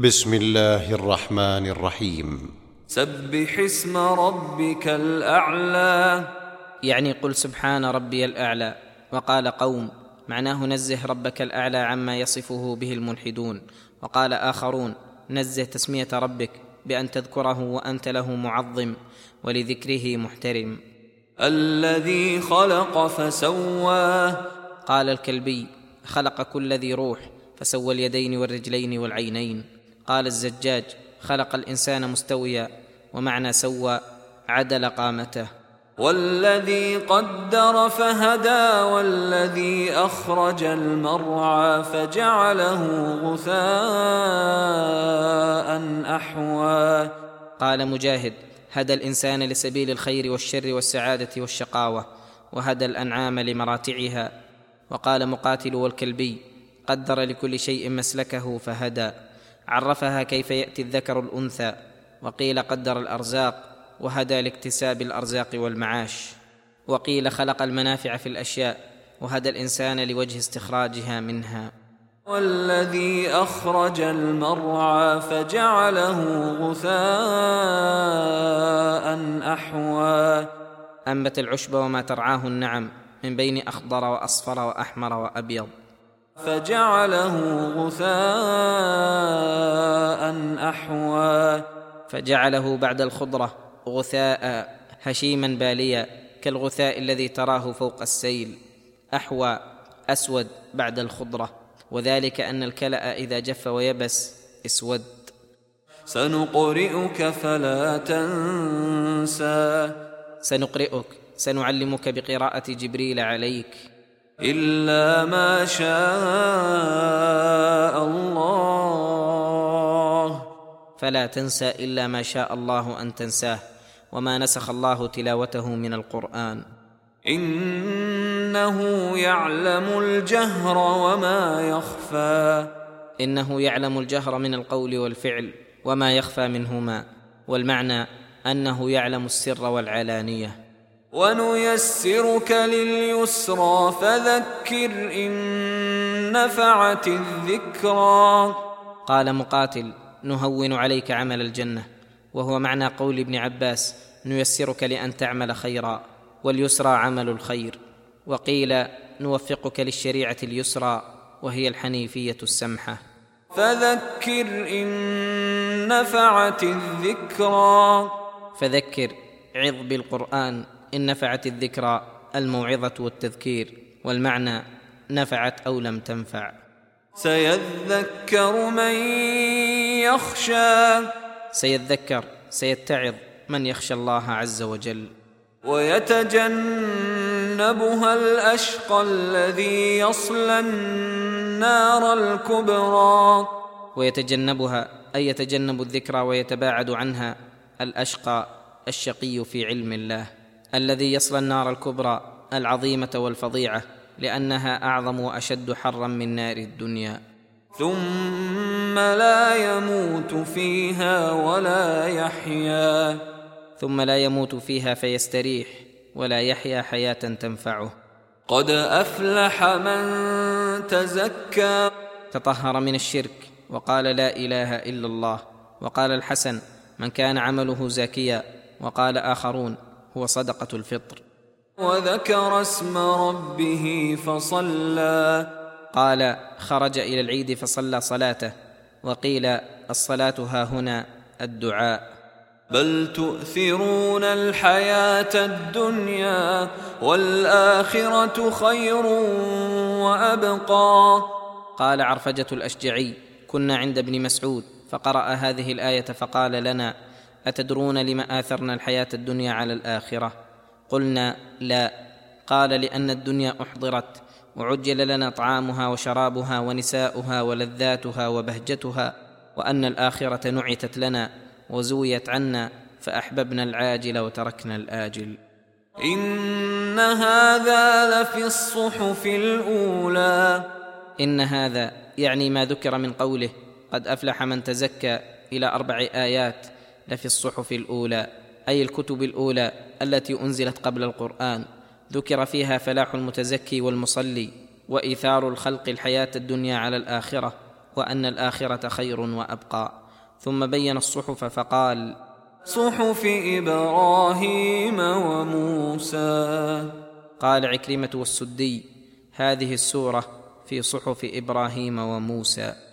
بسم الله الرحمن الرحيم. سبح اسم ربك الأعلى. يعني قل سبحان ربي الأعلى. وقال قوم معناه نزه ربك الأعلى عما يصفه به الملحدون. وقال آخرون نزه تسمية ربك بأن تذكره وأنت له معظم ولذكره محترم. الذي خلق فسواه قال الكلبي خلق كل ذي روح فسوى اليدين والرجلين والعينين. قال الزجاج خلق الإنسان مستويا ومعنى سوى عدل قامته. والذي قدر فهدى والذي أخرج المرعى فجعله غثاء أحوى. قال مجاهد هدى الإنسان لسبيل الخير والشر والسعادة والشقاوة وهدى الأنعام لمراتعها. وقال مقاتل والكلبي قدر لكل شيء مسلكه فهدى. عرفها كيف يأتي الذكر الأنثى وقيل قدر الأرزاق وهدى لاكتساب الأرزاق والمعاش وقيل خلق المنافع في الأشياء وهدى الإنسان لوجه استخراجها منها. والذي أخرج المرعى فجعله غثاء أحوى. أنبت العشب وما ترعاه النعم من بين أخضر وأصفر وأحمر وأبيض. فجعله غثاء أحوى فجعله بعد الخضرة غثاء هشيما باليا كالغثاء الذي تراه فوق السيل أحوى أسود بعد الخضرة. وذلك أن الكلأ إذا جف ويبس اسود. سنقرئك فلا تنسى. سنقرئك سنعلمك بقراءة جبريل عليك. إلا ما شاء الله. فلا تنسى إلا ما شاء الله أن تنساه وما نسخ الله تلاوته من القرآن. إنه يعلم الجهر وما يخفى. إنه يعلم الجهر من القول والفعل وما يخفى منهما والمعنى أنه يعلم السر والعلانية. ونيسرك لليسرى فذكر إن نفعت الذكرى. قال مقاتل نهون عليك عمل الجنة وهو معنى قول ابن عباس نيسرك لأن تعمل خيرا واليسرى عمل الخير. وقيل نوفقك للشريعة اليسرى وهي الحنيفية السمحة. فذكر إن نفعت الذكرى. فذكر عظ بالقرآن إن نفعت الذكرى الموعظة والتذكير والمعنى نفعت أو لم تنفع. سيذكر من يخشى. سيذكر سيتعظ من يخشى الله عز وجل. ويتجنبها الأشقى الذي يصلى النار الكبرى. ويتجنبها أي يتجنب الذكرى ويتباعد عنها الأشقى الشقي في علم الله الذي يصلى النار الكبرى العظيمة والفظيعة. لأنها أعظم وأشد حرا من نار الدنيا. ثم لا يموت فيها ولا يحيا. ثم لا يموت فيها فيستريح ولا يحيا حياة تنفعه. قد أفلح من تزكى. تطهر من الشرك وقال لا إله إلا الله. وقال الحسن من كان عمله زاكيا وقال آخرون هو صدقة الفطر. وذكر اسم ربه فصلى. قال خرج إلى العيد فصلى صلاته وقيل الصلاة ها هنا الدعاء. بل تؤثرون الحياة الدنيا والآخرة خير وأبقى. قال عرفجة الأشجعي كنا عند ابن مسعود فقرأ هذه الآية فقال لنا أتدرون لم آثرنا الحياة الدنيا على الآخرة؟ قلنا لا. قال لأن الدنيا أحضرت وعجل لنا طعامها وشرابها ونساؤها ولذاتها وبهجتها وأن الآخرة نعتت لنا وزويت عنا فأحببنا العاجل وتركنا الآجل. إن هذا لفي الصحف الأولى. إن هذا يعني ما ذكر من قوله قد أفلح من تزكى إلى أربع آيات لفي الصحف الأولى. أي الكتب الأولى التي أنزلت قبل القرآن ذكر فيها فلاح المتزكي والمصلي وإيثار الخلق الحياة الدنيا على الآخرة وأن الآخرة خير وأبقى. ثم بين الصحف فقال صحف إبراهيم وموسى. قال عكرمة والسدي هذه السورة في صحف إبراهيم وموسى.